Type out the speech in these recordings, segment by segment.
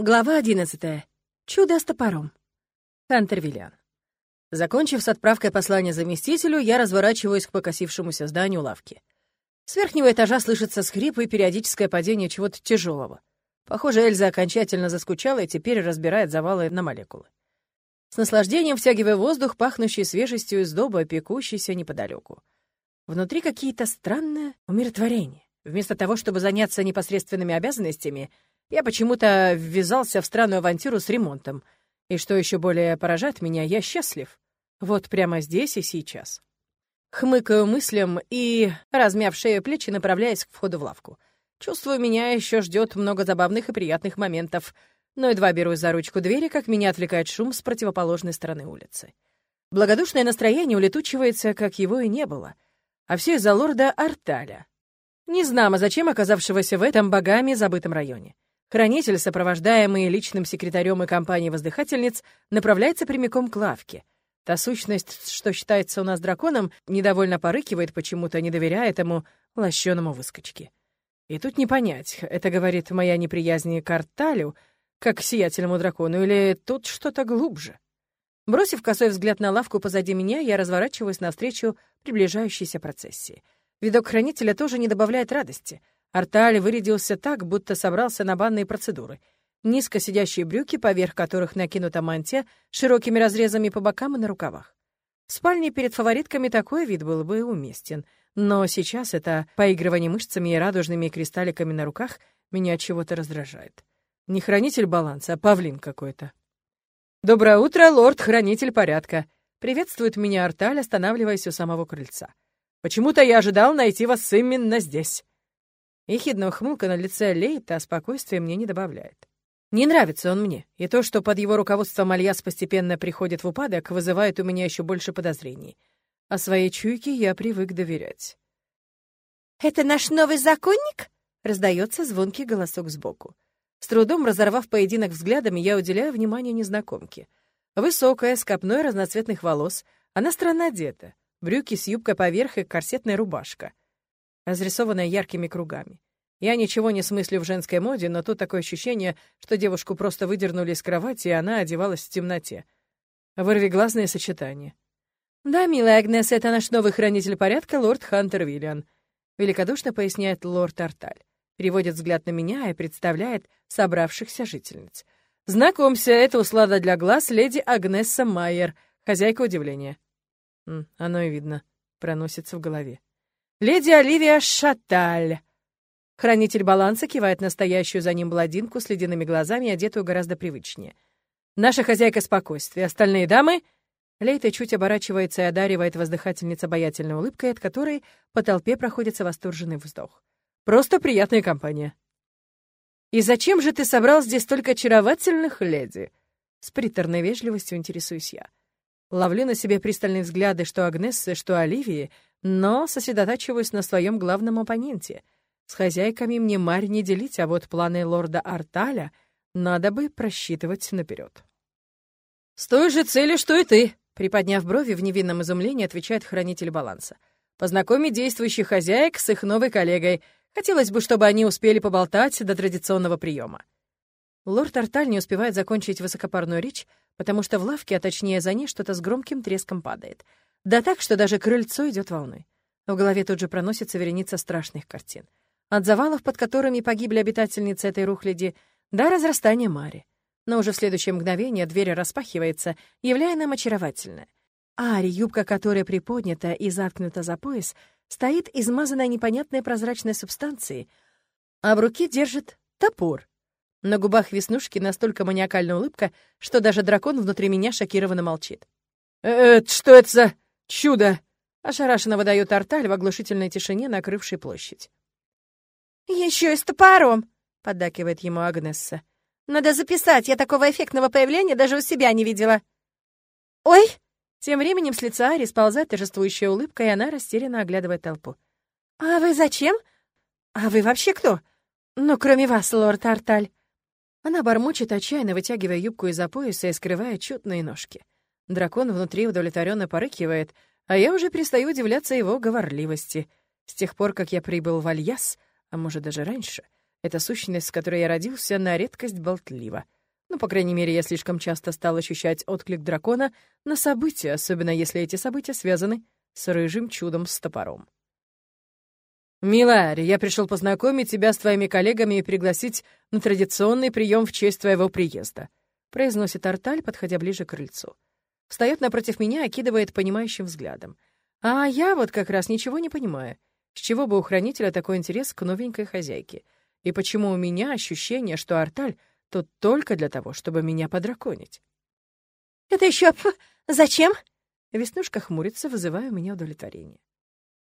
Глава одиннадцатая. Чудо с топором. Хантер Виллиан. Закончив с отправкой послания заместителю, я разворачиваюсь к покосившемуся зданию лавки. С верхнего этажа слышится скрип и периодическое падение чего-то тяжелого. Похоже, Эльза окончательно заскучала и теперь разбирает завалы на молекулы. С наслаждением втягивая воздух, пахнущий свежестью из доба, пекущийся неподалеку. Внутри какие-то странное умиротворение. Вместо того, чтобы заняться непосредственными обязанностями — я почему-то ввязался в странную авантюру с ремонтом. И что еще более поражает меня, я счастлив. Вот прямо здесь и сейчас. Хмыкаю мыслям и, размяв шею плечи, направляясь к входу в лавку. Чувствую, меня еще ждет много забавных и приятных моментов, но едва берусь за ручку двери, как меня отвлекает шум с противоположной стороны улицы. Благодушное настроение улетучивается, как его и не было. А все из-за лорда Арталя. Не знамо, зачем оказавшегося в этом богами забытом районе. Хранитель, сопровождаемый личным секретарем и компанией воздыхательниц, направляется прямиком к лавке. Та сущность, что считается у нас драконом, недовольно порыкивает почему-то, не доверяя этому лощеному выскочке. И тут не понять, это говорит моя неприязнь к Арталю, как к сиятельному дракону, или тут что-то глубже. Бросив косой взгляд на лавку позади меня, я разворачиваюсь навстречу приближающейся процессии. Видок хранителя тоже не добавляет радости — Арталь вырядился так, будто собрался на банные процедуры. Низко сидящие брюки, поверх которых накинута мантия, широкими разрезами по бокам и на рукавах. В спальне перед фаворитками такой вид был бы уместен, но сейчас это поигрывание мышцами и радужными кристалликами на руках меня чего-то раздражает. Не хранитель баланса, а павлин какой-то. «Доброе утро, лорд-хранитель порядка!» Приветствует меня Арталь, останавливаясь у самого крыльца. «Почему-то я ожидал найти вас именно здесь». Ехидная ухмылка на лице Лейта а спокойствия мне не добавляет. Не нравится он мне, и то, что под его руководством Альяс постепенно приходит в упадок, вызывает у меня еще больше подозрений. А своей чуйке я привык доверять. «Это наш новый законник?» — раздается звонкий голосок сбоку. С трудом разорвав поединок взглядами, я уделяю внимание незнакомке. Высокая, с копной разноцветных волос, она странно одета. Брюки с юбкой поверх и корсетная рубашка разрисованная яркими кругами. Я ничего не смыслю в женской моде, но тут такое ощущение, что девушку просто выдернули из кровати, и она одевалась в темноте. Вырвиглазное сочетание. «Да, милая Агнес, это наш новый хранитель порядка, лорд Хантер Виллиан», — великодушно поясняет лорд Арталь. Переводит взгляд на меня и представляет собравшихся жительниц. «Знакомься, это услада для глаз леди Агнесса Майер, хозяйка удивления». «Оно и видно», — проносится в голове. «Леди Оливия Шаталь!» Хранитель баланса кивает настоящую за ним бладинку с ледяными глазами, одетую гораздо привычнее. «Наша хозяйка спокойствия. Остальные дамы...» Лейта чуть оборачивается и одаривает воздыхательница обаятельной улыбкой, от которой по толпе проходится восторженный вздох. «Просто приятная компания». «И зачем же ты собрал здесь столько очаровательных леди?» С приторной вежливостью интересуюсь я. Ловлю на себе пристальные взгляды что Агнессы, что Оливии — но сосредотачиваюсь на своем главном оппоненте. С хозяйками мне марь не делить, а вот планы лорда Арталя надо бы просчитывать наперед. «С той же целью, что и ты», — приподняв брови в невинном изумлении, отвечает хранитель баланса. «Познакомить действующих хозяек с их новой коллегой. Хотелось бы, чтобы они успели поболтать до традиционного приема». Лорд Арталь не успевает закончить высокопарную речь, потому что в лавке, а точнее за ней, что-то с громким треском падает — да так, что даже крыльцо идет волной. В голове тут же проносится вереница страшных картин. От завалов, под которыми погибли обитательницы этой рухляди, до разрастания Мари. Но уже в следующее мгновение дверь распахивается, являя нам очаровательное. Ари, юбка которой приподнята и заткнута за пояс, стоит измазанная непонятной прозрачной субстанцией, а в руке держит топор. На губах веснушки настолько маниакальная улыбка, что даже дракон внутри меня шокированно молчит. «Э, «Это что это за...» «Чудо!» — ошарашенно выдает Арталь в оглушительной тишине, накрывшей площадь. «Еще и с топором!» — поддакивает ему Агнесса. «Надо записать, я такого эффектного появления даже у себя не видела». «Ой!» Тем временем с лица Ари сползает торжествующая улыбка, и она растерянно оглядывает толпу. «А вы зачем? А вы вообще кто? Ну, кроме вас, лорд Арталь». Она бормочет, отчаянно вытягивая юбку из-за пояса и скрывая чутные ножки. Дракон внутри удовлетворенно порыкивает, а я уже перестаю удивляться его говорливости. С тех пор, как я прибыл в Альяс, а может даже раньше, Эта сущность, с которой я родился, на редкость болтлива. Ну, по крайней мере, я слишком часто стал ощущать отклик дракона на события, особенно если эти события связаны с рыжим чудом с топором. «Милари, я пришел познакомить тебя с твоими коллегами и пригласить на традиционный прием в честь твоего приезда», произносит Арталь, подходя ближе к крыльцу. Встает напротив меня, окидывает понимающим взглядом. А я вот как раз ничего не понимаю. С чего бы у хранителя такой интерес к новенькой хозяйке? И почему у меня ощущение, что Арталь тут только для того, чтобы меня подраконить? «Это еще зачем?» Веснушка хмурится, вызывая у меня удовлетворение.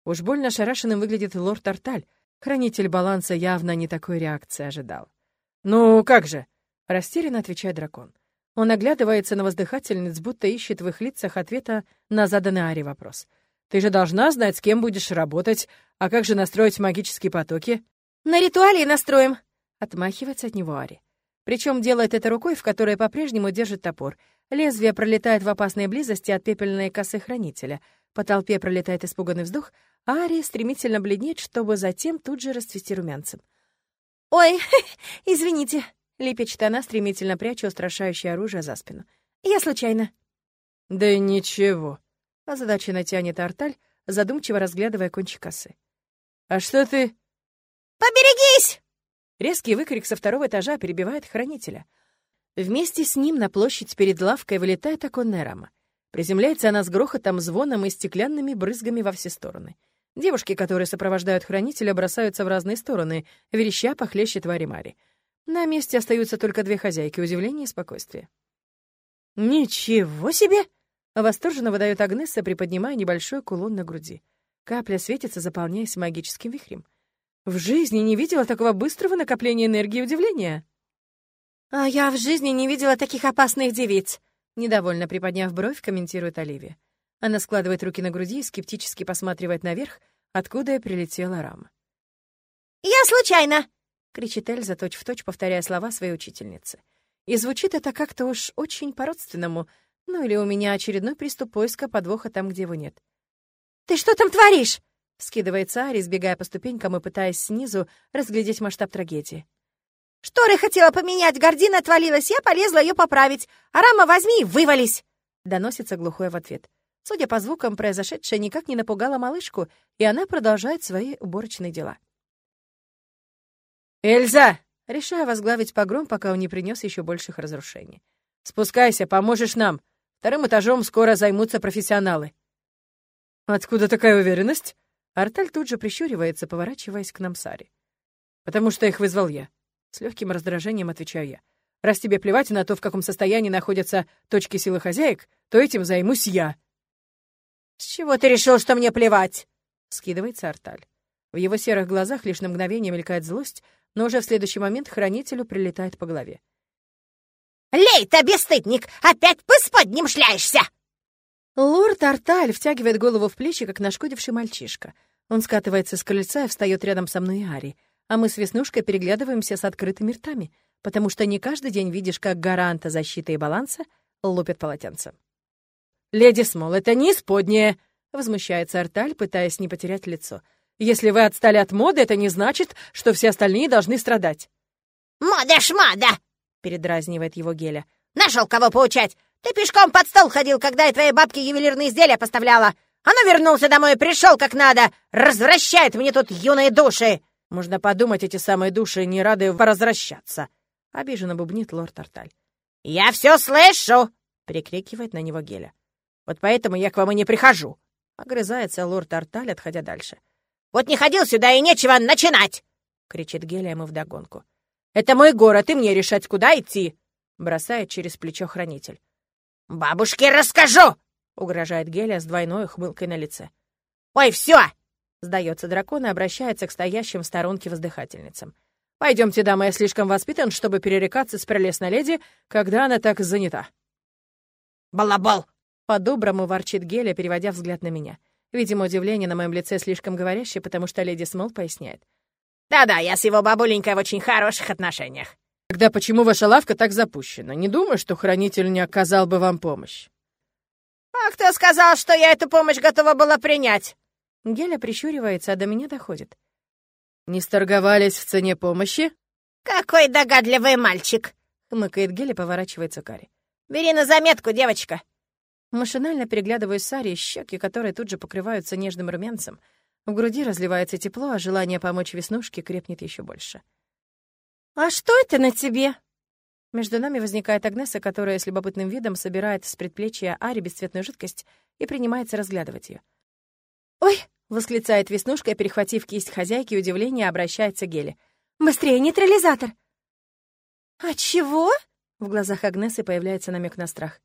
Уж больно ошарашенным выглядит лорд Арталь. Хранитель баланса явно не такой реакции ожидал. «Ну, как же?» — растерянно отвечает дракон. Он оглядывается на воздыхательниц, будто ищет в их лицах ответа на заданный Ари вопрос. «Ты же должна знать, с кем будешь работать, а как же настроить магические потоки?» «На ритуале настроим!» — отмахивается от него Ари. Причем делает это рукой, в которой по-прежнему держит топор. Лезвие пролетает в опасной близости от пепельной косы хранителя. По толпе пролетает испуганный вздох, а Ари стремительно бледнеет, чтобы затем тут же расцвести румянцем. «Ой, извините!» Лепечет она, стремительно пряча устрашающее оружие за спину. «Я случайно». «Да ничего», — озадаченно тянет Арталь, задумчиво разглядывая кончик косы. «А что ты...» «Поберегись!» Резкий выкрик со второго этажа перебивает хранителя. Вместе с ним на площадь перед лавкой вылетает оконная рама. Приземляется она с грохотом, звоном и стеклянными брызгами во все стороны. Девушки, которые сопровождают хранителя, бросаются в разные стороны, вереща похлеще твари Мари. На месте остаются только две хозяйки, удивление и спокойствие. «Ничего себе!» — восторженно выдает Агнесса, приподнимая небольшой кулон на груди. Капля светится, заполняясь магическим вихрем. В жизни не видела такого быстрого накопления энергии и удивления. «А я в жизни не видела таких опасных девиц», — недовольно приподняв бровь, комментирует Оливия. Она складывает руки на груди и скептически посматривает наверх, откуда прилетела рама. «Я случайно!» — кричит Эльза, точь-в-точь повторяя слова своей учительницы. И звучит это как-то уж очень по-родственному, ну или у меня очередной приступ поиска подвоха там, где его нет. «Ты что там творишь?» — скидывается Ари, сбегая по ступенькам и пытаясь снизу разглядеть масштаб трагедии. «Шторы хотела поменять, гордина отвалилась, я полезла ее поправить. А рама возьми и вывались!» — доносится глухое в ответ. Судя по звукам, произошедшее никак не напугало малышку, и она продолжает свои уборочные дела. «Эльза!» — решаю возглавить погром, пока он не принес еще больших разрушений. «Спускайся, поможешь нам. Вторым этажом скоро займутся профессионалы». «Откуда такая уверенность?» Арталь тут же прищуривается, поворачиваясь к нам Саре. «Потому что их вызвал я». С легким раздражением отвечаю я. «Раз тебе плевать на то, в каком состоянии находятся точки силы хозяек, то этим займусь я». «С чего ты решил, что мне плевать?» — скидывается Арталь. В его серых глазах лишь на мгновение мелькает злость, но уже в следующий момент хранителю прилетает по голове. «Лей-то, бесстыдник, опять по сподним шляешься!» Лорд Арталь втягивает голову в плечи, как нашкодивший мальчишка. Он скатывается с крыльца и встает рядом со мной и Ари, а мы с Веснушкой переглядываемся с открытыми ртами, потому что не каждый день видишь, как гаранта защиты и баланса лупят полотенцем. «Леди Смол, это не исподнее!» — возмущается Арталь, пытаясь не потерять лицо — если вы отстали от моды, это не значит, что все остальные должны страдать». «Мода-шмада!» — передразнивает его Геля. «Нашел кого поучать! Ты пешком под стол ходил, когда я твоей бабке ювелирные изделия поставляла! А ну вернулся домой и пришел как надо! Развращает мне тут юные души!» «Можно подумать, эти самые души не рады возвращаться!» — обиженно бубнит лорд Арталь. «Я все слышу!» — перекрикивает на него Геля. «Вот поэтому я к вам и не прихожу!» — огрызается лорд Арталь, отходя дальше. Вот не ходил сюда и нечего начинать!» — кричит Геля ему вдогонку. «Это мой город, и мне решать, куда идти!» — бросает через плечо хранитель. «Бабушке расскажу!» — угрожает Геля с двойной ухмылкой на лице. «Ой, все!» — сдается дракон и обращается к стоящим в сторонке воздыхательницам. «Пойдемте, дама, я слишком воспитан, чтобы перерекаться с прелестной леди, когда она так занята». «Балабол!» — по-доброму ворчит Геля, переводя взгляд на меня. Видимо, удивление на моем лице слишком говорящее, потому что леди Смол поясняет. «Да-да, я с его бабуленькой в очень хороших отношениях». «Тогда почему ваша лавка так запущена? Не думаю, что хранитель не оказал бы вам помощь». «А кто сказал, что я эту помощь готова была принять?» Геля прищуривается, а до меня доходит. «Не сторговались в цене помощи?» «Какой догадливый мальчик!» — хмыкает Гель и поворачивается к Аре. «Бери на заметку, девочка!» Машинально переглядываюсь с Ари, щеки которые тут же покрываются нежным румянцем. В груди разливается тепло, а желание помочь Веснушке крепнет еще больше. «А что это на тебе?» Между нами возникает Агнеса, которая с любопытным видом собирает с предплечья Ари бесцветную жидкость и принимается разглядывать ее. «Ой!» — восклицает Веснушка, перехватив кисть хозяйки, удивление обращается к Геле. «Быстрее, нейтрализатор!» «А чего?» — в глазах Агнесы появляется намек на страх.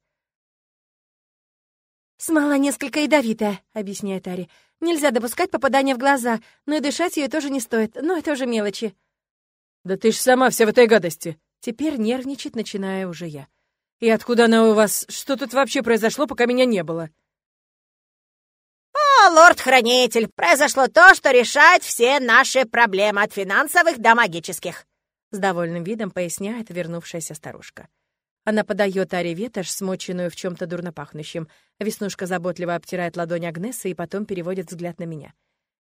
«Смола несколько ядовитая», — объясняет Ари. «Нельзя допускать попадания в глаза, но и дышать ее тоже не стоит, но это уже мелочи». «Да ты ж сама вся в этой гадости!» Теперь нервничать начиная уже я. «И откуда она у вас? Что тут вообще произошло, пока меня не было?» «О, лорд-хранитель, произошло то, что решает все наши проблемы от финансовых до магических», с довольным видом поясняет вернувшаяся старушка. Она подает Аре ветошь, смоченную в чем то дурно пахнущем. Веснушка заботливо обтирает ладонь Агнесы и потом переводит взгляд на меня.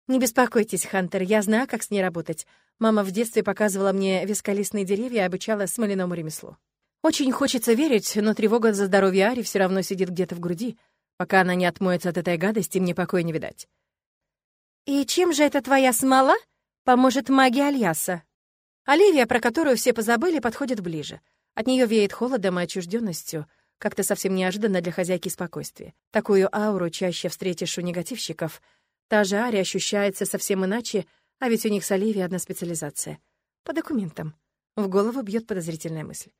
«Не беспокойтесь, Хантер, я знаю, как с ней работать. Мама в детстве показывала мне вискалистные деревья и обучала смоляному ремеслу. Очень хочется верить, но тревога за здоровье Ари все равно сидит где-то в груди. Пока она не отмоется от этой гадости, мне покоя не видать». «И чем же эта твоя смола поможет магии Альяса?» Оливия, про которую все позабыли, подходит ближе — от нее веет холодом и отчужденностью, как-то совсем неожиданно для хозяйки спокойствия. Такую ауру чаще встретишь у негативщиков. Та же Ария ощущается совсем иначе, а ведь у них с Оливией одна специализация. По документам. В голову бьет подозрительная мысль.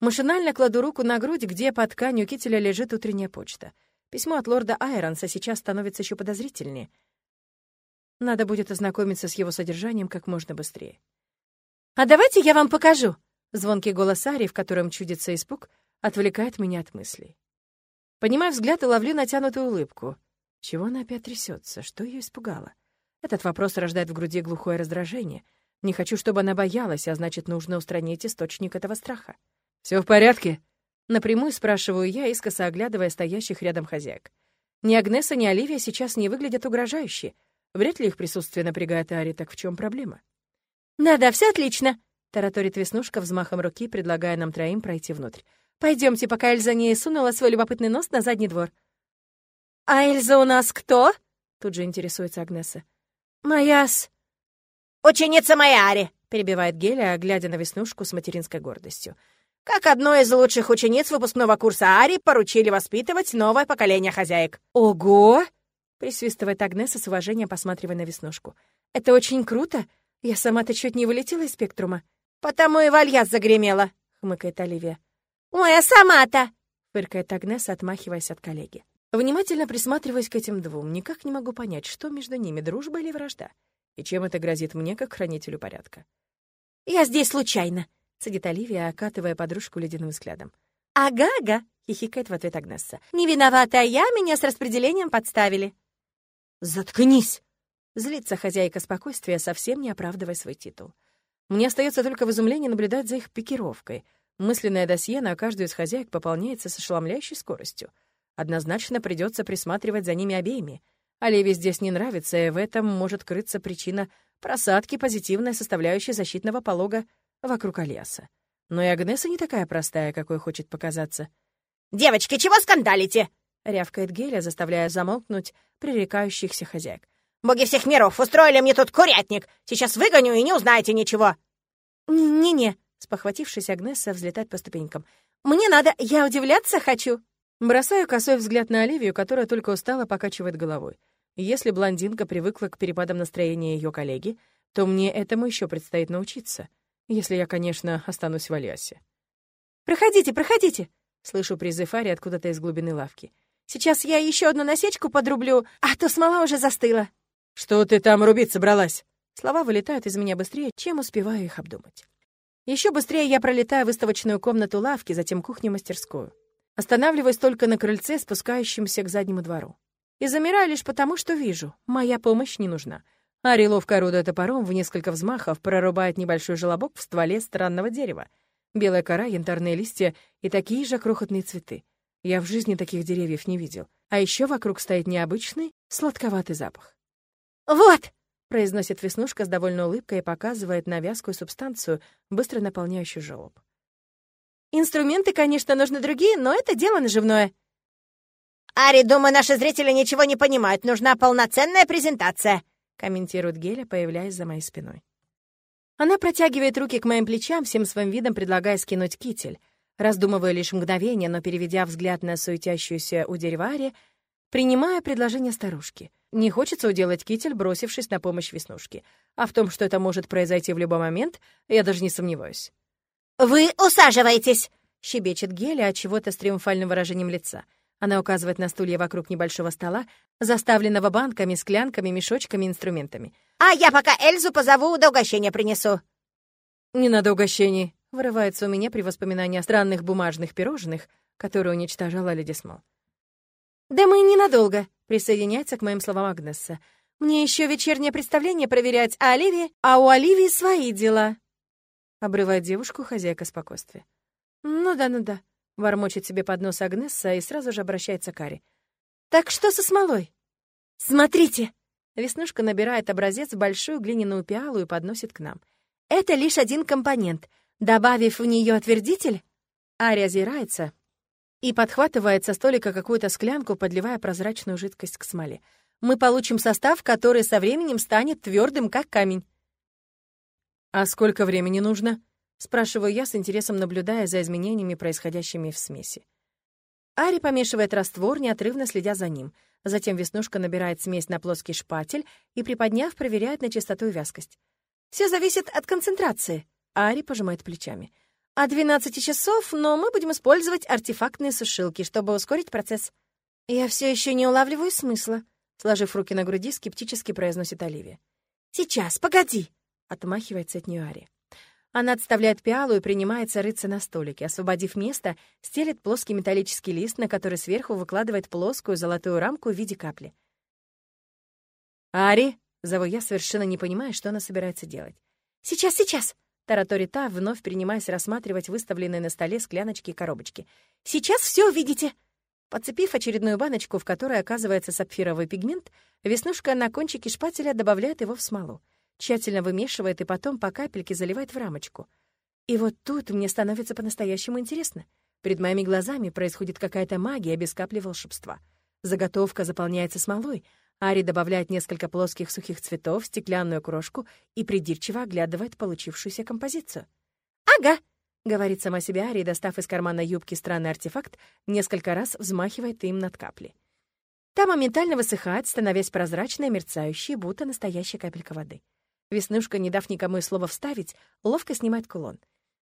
Машинально кладу руку на грудь, где под тканью кителя лежит утренняя почта. Письмо от лорда Айронса сейчас становится еще подозрительнее. Надо будет ознакомиться с его содержанием как можно быстрее. «А давайте я вам покажу!» Звонкий голос Ари, в котором чудится испуг, отвлекает меня от мыслей. Поднимаю взгляд и ловлю натянутую улыбку. Чего она опять трясется? Что ее испугало? Этот вопрос рождает в груди глухое раздражение. Не хочу, чтобы она боялась, а значит, нужно устранить источник этого страха. Все в порядке?» Напрямую спрашиваю я, искоса оглядывая стоящих рядом хозяек. Ни Агнеса, ни Оливия сейчас не выглядят угрожающе. Вряд ли их присутствие напрягает Ари, так в чем проблема? «Да-да, все отлично», Тараторит Веснушка взмахом руки, предлагая нам троим пройти внутрь. Пойдемте, пока Эльза не сунула свой любопытный нос на задний двор. «А Эльза у нас кто?» — тут же интересуется Агнеса. «Моя с...» «Ученица моя Ари!» — перебивает Геля, глядя на Веснушку с материнской гордостью. «Как одной из лучших учениц выпускного курса Ари поручили воспитывать новое поколение хозяек». «Ого!» — присвистывает Агнеса с уважением, посматривая на Веснушку. «Это очень круто! Я сама-то чуть не вылетела из спектрума». «Потому и вальяс загремела», — хмыкает Оливия. «Ой, а сама-то!» — фыркает Агнеса, отмахиваясь от коллеги. Внимательно присматриваясь к этим двум, никак не могу понять, что между ними, дружба или вражда, и чем это грозит мне, как хранителю порядка. «Я здесь случайно», — цедит Оливия, окатывая подружку ледяным взглядом. «Ага-ага», — хихикает в ответ Агнесса. «Не виновата я, меня с распределением подставили». «Заткнись!» — злится хозяйка спокойствия, совсем не оправдывая свой титул. Мне остается только в изумлении наблюдать за их пикировкой. Мысленное досье на каждую из хозяек пополняется с ошеломляющей скоростью. Однозначно придется присматривать за ними обеими. Оливии здесь не нравится, и в этом может крыться причина просадки позитивной составляющей защитного полога вокруг Альяса. Но и Агнеса не такая простая, какой хочет показаться. «Девочки, чего скандалите?» — рявкает Геля, заставляя замолкнуть пререкающихся хозяек. Боги всех миров, устроили мне тут курятник. Сейчас выгоню и не узнаете ничего». «Не-не», — спохватившись, Агнесса взлетает по ступенькам. «Мне надо, я удивляться хочу». Бросаю косой взгляд на Оливию, которая только устала покачивает головой. Если блондинка привыкла к перепадам настроения ее коллеги, то мне этому еще предстоит научиться, если я, конечно, останусь в Альясе. «Проходите, проходите!» — слышу призыв Ари откуда-то из глубины лавки. «Сейчас я еще одну насечку подрублю, а то смола уже застыла». «Что ты там рубить собралась?» Слова вылетают из меня быстрее, чем успеваю их обдумать. Еще быстрее я пролетаю выставочную комнату лавки, затем кухню-мастерскую. Останавливаюсь только на крыльце, спускающемся к заднему двору. И замираю лишь потому, что вижу, моя помощь не нужна. Ари ловко орудуя топором в несколько взмахов прорубает небольшой желобок в стволе странного дерева. Белая кора, янтарные листья и такие же крохотные цветы. Я в жизни таких деревьев не видел. А еще вокруг стоит необычный, сладковатый запах. «Вот!» произносит Веснушка с довольной улыбкой и показывает на вязкую субстанцию, быстро наполняющую желоб. «Инструменты, конечно, нужны другие, но это дело наживное». «Ари, думаю, наши зрители ничего не понимают. Нужна полноценная презентация», — комментирует Геля, появляясь за моей спиной. Она протягивает руки к моим плечам, всем своим видом предлагая скинуть китель. Раздумывая лишь мгновение, но переведя взгляд на суетящуюся у дерева Ари, принимая предложение старушки. Не хочется уделать китель, бросившись на помощь Веснушке. А в том, что это может произойти в любой момент, я даже не сомневаюсь. «Вы усаживаетесь!» — щебечет Геля от чего-то с триумфальным выражением лица. Она указывает на стулья вокруг небольшого стола, заставленного банками, склянками, мешочками, инструментами. «А я пока Эльзу позову, да угощение принесу». «Не надо угощений», — вырывается у меня при воспоминании о странных бумажных пирожных, которые уничтожала Леди Смол. «Да мы ненадолго», — присоединяется к моим словам Агнесса. «Мне еще вечернее представление проверять, а Оливии... А у Оливии свои дела». Обрывает девушку хозяйка спокойствия. «Ну да, ну да», Вормочет себе под нос Агнесса и сразу же обращается к Аре. «Так что со смолой?» «Смотрите!» Веснушка набирает образец в большую глиняную пиалу и подносит к нам. «Это лишь один компонент. Добавив в нее отвердитель...» Ария озирается и подхватывает со столика какую-то склянку, подливая прозрачную жидкость к смоле. «Мы получим состав, который со временем станет твердым, как камень». «А сколько времени нужно?» Спрашиваю я с интересом, наблюдая за изменениями, происходящими в смеси. Ари помешивает раствор, неотрывно следя за ним. Затем Веснушка набирает смесь на плоский шпатель и, приподняв, проверяет на чистоту и вязкость. Все зависит от концентрации. Ари пожимает плечами. От 12 часов, но мы будем использовать артефактные сушилки, чтобы ускорить процесс. Я все еще не улавливаю смысла. Сложив руки на груди, скептически произносит Оливия. «Сейчас, погоди!» — отмахивается от нее Ари. Она отставляет пиалу и принимается рыться на столике. Освободив место, стелит плоский металлический лист, на который сверху выкладывает плоскую золотую рамку в виде капли. «Ари!» — зову я, совершенно не понимая, что она собирается делать. «Сейчас, сейчас!» — тараторит та, вновь принимаясь рассматривать выставленные на столе скляночки и коробочки. «Сейчас все увидите!» Подцепив очередную баночку, в которой оказывается сапфировый пигмент, Веснушка на кончике шпателя добавляет его в смолу тщательно вымешивает и потом по капельке заливает в рамочку. И вот тут мне становится по-настоящему интересно. Перед моими глазами происходит какая-то магия без капли волшебства. Заготовка заполняется смолой, Ари добавляет несколько плоских сухих цветов в стеклянную крошку и придирчиво оглядывает получившуюся композицию. «Ага», — говорит сама себе Ари, достав из кармана юбки странный артефакт, несколько раз взмахивает им над каплей. Та моментально высыхает, становясь прозрачной, мерцающей, будто настоящая капелька воды. Веснушка, не дав никому и слова вставить, ловко снимает кулон.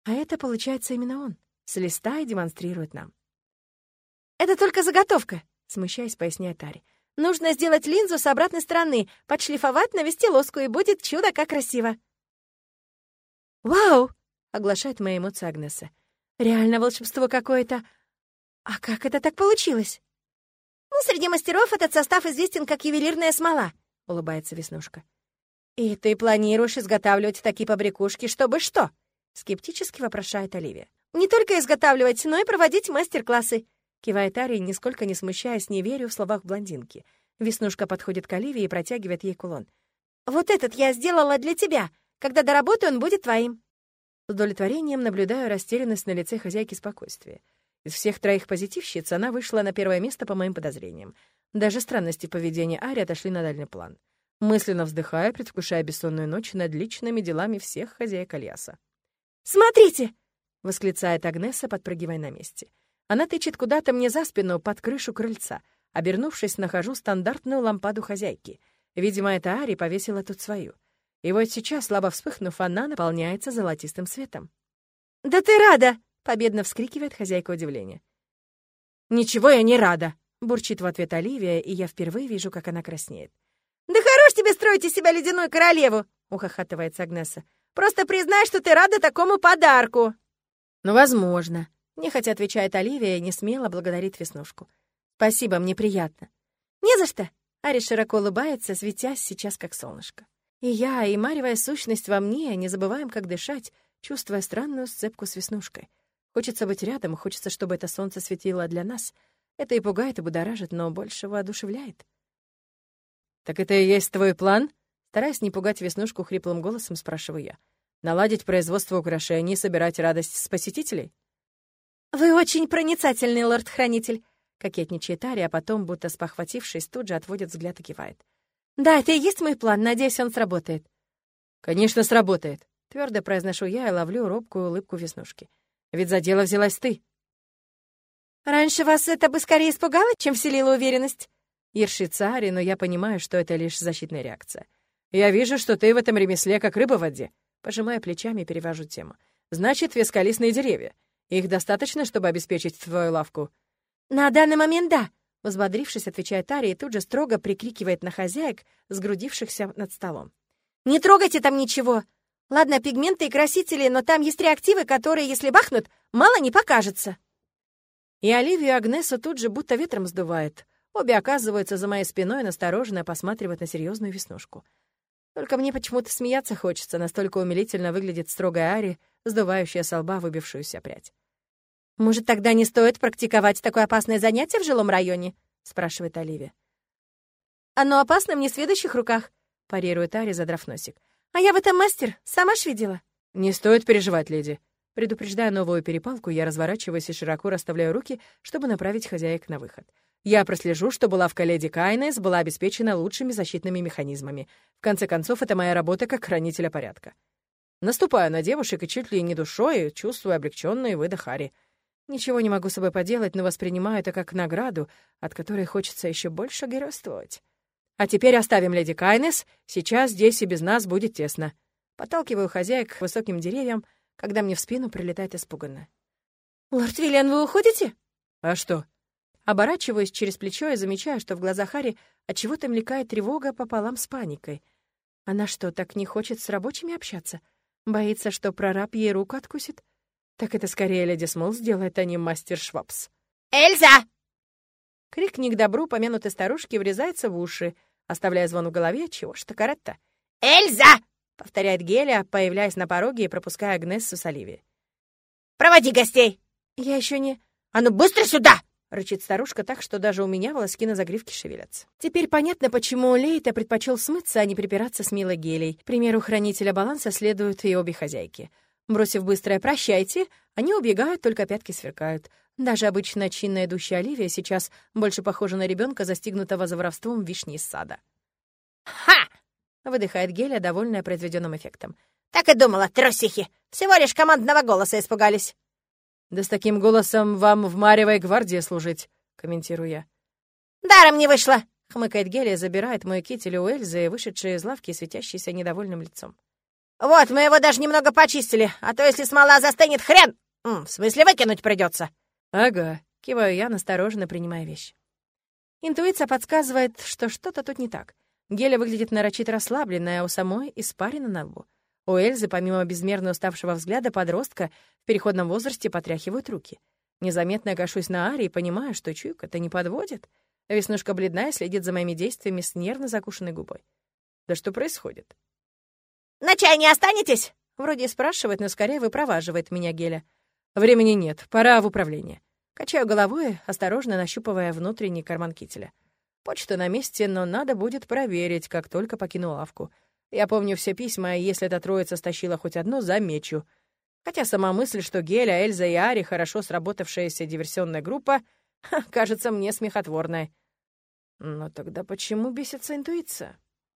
А это, получается, именно он. С листа и демонстрирует нам. «Это только заготовка», — смущаясь, поясняет Ари. «Нужно сделать линзу с обратной стороны, подшлифовать, навести лоску, и будет чудо как красиво». «Вау!» — оглашает мои эмоции Агнеса. «Реально волшебство какое-то. А как это так получилось?» «Ну, среди мастеров этот состав известен как ювелирная смола», — улыбается Веснушка. «И ты планируешь изготавливать такие побрякушки, чтобы что?» — скептически вопрошает Оливия. «Не только изготавливать, но и проводить мастер-классы», — кивает Ари, нисколько не смущаясь, не верю в словах блондинки. Веснушка подходит к Оливии и протягивает ей кулон. «Вот этот я сделала для тебя. Когда доработаю, он будет твоим». С удовлетворением наблюдаю растерянность на лице хозяйки спокойствия. Из всех троих позитивщиц она вышла на первое место по моим подозрениям. Даже странности поведения Ари отошли на дальний план мысленно вздыхая, предвкушая бессонную ночь над личными делами всех хозяек Альяса. «Смотрите!» — восклицает Агнеса, подпрыгивая на месте. Она тычет куда-то мне за спину под крышу крыльца. Обернувшись, нахожу стандартную лампаду хозяйки. Видимо, это Ари повесила тут свою. И вот сейчас, слабо вспыхнув, она наполняется золотистым светом. «Да ты рада!» — победно вскрикивает хозяйка удивления. «Ничего я не рада!» — бурчит в ответ Оливия, и я впервые вижу, как она краснеет. «Да хорош тебе строить из себя ледяную королеву!» — ухахатывается Агнеса. «Просто признай, что ты рада такому подарку!» «Ну, возможно», — нехотя отвечает Оливия и не смело благодарит Веснушку. «Спасибо, мне приятно». «Не за что!» — Ари широко улыбается, светясь сейчас как солнышко. И я, и маревая сущность во мне, не забываем, как дышать, чувствуя странную сцепку с Веснушкой. Хочется быть рядом, хочется, чтобы это солнце светило для нас. Это и пугает, и будоражит, но больше воодушевляет. «Так это и есть твой план?» Стараясь не пугать Веснушку, хриплым голосом спрашиваю я. «Наладить производство украшений, собирать радость с посетителей?» «Вы очень проницательный, лорд-хранитель», — кокетничает Ари, а потом, будто спохватившись, тут же отводит взгляд и кивает. «Да, это и есть мой план. Надеюсь, он сработает». «Конечно, сработает», — твердо произношу я и ловлю робкую улыбку Веснушки. «Ведь за дело взялась ты». «Раньше вас это бы скорее испугало, чем вселило уверенность?» Ершится Ари, но я понимаю, что это лишь защитная реакция. «Я вижу, что ты в этом ремесле как рыба в воде». Пожимая плечами, перевожу тему. «Значит, вескалистные деревья. Их достаточно, чтобы обеспечить твою лавку?» «На данный момент да», — возбодрившись, отвечает Ари и тут же строго прикрикивает на хозяек, сгрудившихся над столом. «Не трогайте там ничего! Ладно, пигменты и красители, но там есть реактивы, которые, если бахнут, мало не покажется!» И Оливию и Агнесу тут же будто ветром сдувает. Обе оказываются за моей спиной и настороженно посматривают на серьезную веснушку. Только мне почему-то смеяться хочется, настолько умилительно выглядит строгая Ари, сдувающая со лба выбившуюся прядь. «Может, тогда не стоит практиковать такое опасное занятие в жилом районе?» — спрашивает Оливия. «Оно опасно в несведущих руках», — парирует Ари, задрав носик. «А я в этом мастер, сама ж видела». «Не стоит переживать, леди», Предупреждая новую перепалку, я разворачиваюсь и широко расставляю руки, чтобы направить хозяек на выход. Я прослежу, чтобы лавка леди Кайнес была обеспечена лучшими защитными механизмами. В конце концов, это моя работа как хранителя порядка. Наступаю на девушек и чуть ли не душой чувствую облегченный выдох Хари. Ничего не могу с собой поделать, но воспринимаю это как награду, от которой хочется еще больше геройствовать. А теперь оставим леди Кайнес, сейчас здесь и без нас будет тесно. Подталкиваю хозяек к высоким деревьям, когда мне в спину прилетает испуганно. «Лорд Виллиан, вы уходите?» «А что?» Оборачиваюсь через плечо и замечаю, что в глазах Хари отчего-то мелькает тревога пополам с паникой. Она что, так не хочет с рабочими общаться? Боится, что прораб ей руку откусит? Так это скорее леди Смол сделает, а не мастер Швабс. «Эльза!» Крик не к добру помянутой старушки врезается в уши, оставляя звон в голове, чего ж такаретта. «Эльза!» — повторяет Геля, появляясь на пороге и пропуская Агнессу с Оливией. «Проводи гостей!» «Я еще не...» «А ну быстро сюда!» — рычит старушка так, что даже у меня волоски на загривке шевелятся. Теперь понятно, почему Лейта предпочел смыться, а не припираться с милой Гелей. К примеру хранителя баланса следуют и обе хозяйки. Бросив быстрое «прощайте», они убегают, только пятки сверкают. Даже обычно чинно идущая Оливия сейчас больше похожа на ребенка, застигнутого за воровством вишни из сада. «Ха!» — выдыхает Геля, довольная произведенным эффектом. «Так и думала, трусихи! Всего лишь командного голоса испугались!» «Да с таким голосом вам в Маревой гвардии служить», — комментирую я. «Даром не вышло!» — хмыкает Геля, забирает мой китель у Эльзы, вышедшие из лавки, светящийся недовольным лицом. «Вот, мы его даже немного почистили, а то если смола застынет, хрен! М, в смысле, выкинуть придется. «Ага», — киваю я, настороженно принимая вещь. Интуиция подсказывает, что что-то тут не так. Геля выглядит нарочито расслабленная, а у самой испарина на лбу. У Эльзы, помимо безмерно уставшего взгляда подростка, в переходном возрасте потряхивают руки. Незаметно кашусь на Ари и понимаю, что чуйка-то не подводит. Веснушка бледная следит за моими действиями с нервно закушенной губой. Да что происходит? «На чай не останетесь?» Вроде спрашивает, но скорее выпроваживает меня Геля. Времени нет, пора в управление. Качаю головой, осторожно нащупывая внутренний карман кителя. Почта на месте, но надо будет проверить, как только покину лавку. Я помню все письма, и если эта троица стащила хоть одно, замечу. Хотя сама мысль, что Геля, Эльза и Ари — хорошо сработавшаяся диверсионная группа, кажется мне смехотворной. Но тогда почему бесится интуиция?